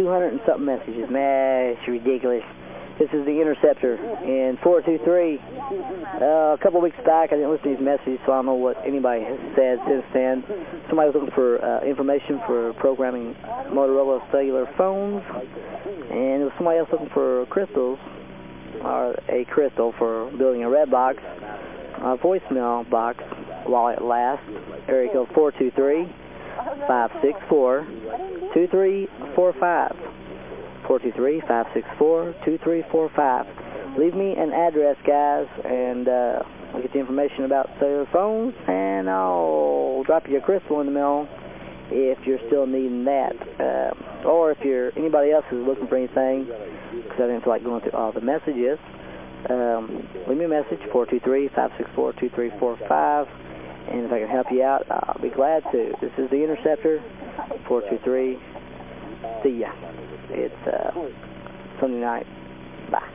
200 and something messages. Man, it's ridiculous. This is the Interceptor in 423. Uh, a couple weeks back, I didn't listen to these messages, so I don't know what anybody has said since then. Somebody was looking for uh, information for programming Motorola cellular phones, and there was somebody else looking for crystals, or a crystal for building a red box, a voicemail box while it lasts. Area code 423 564 2345. 423-564-2345. Leave me an address, guys, and uh, I'll get the information about cellular phones, and I'll drop you a crystal in the mail if you're still needing that. Uh, or if you're anybody else who's looking for anything, because I didn't feel like going through all the messages, um, leave me a message, 423-564-2345, and if I can help you out, I'll be glad to. This is the Interceptor, 423. See ya. It's uh, Sunday night. Bye.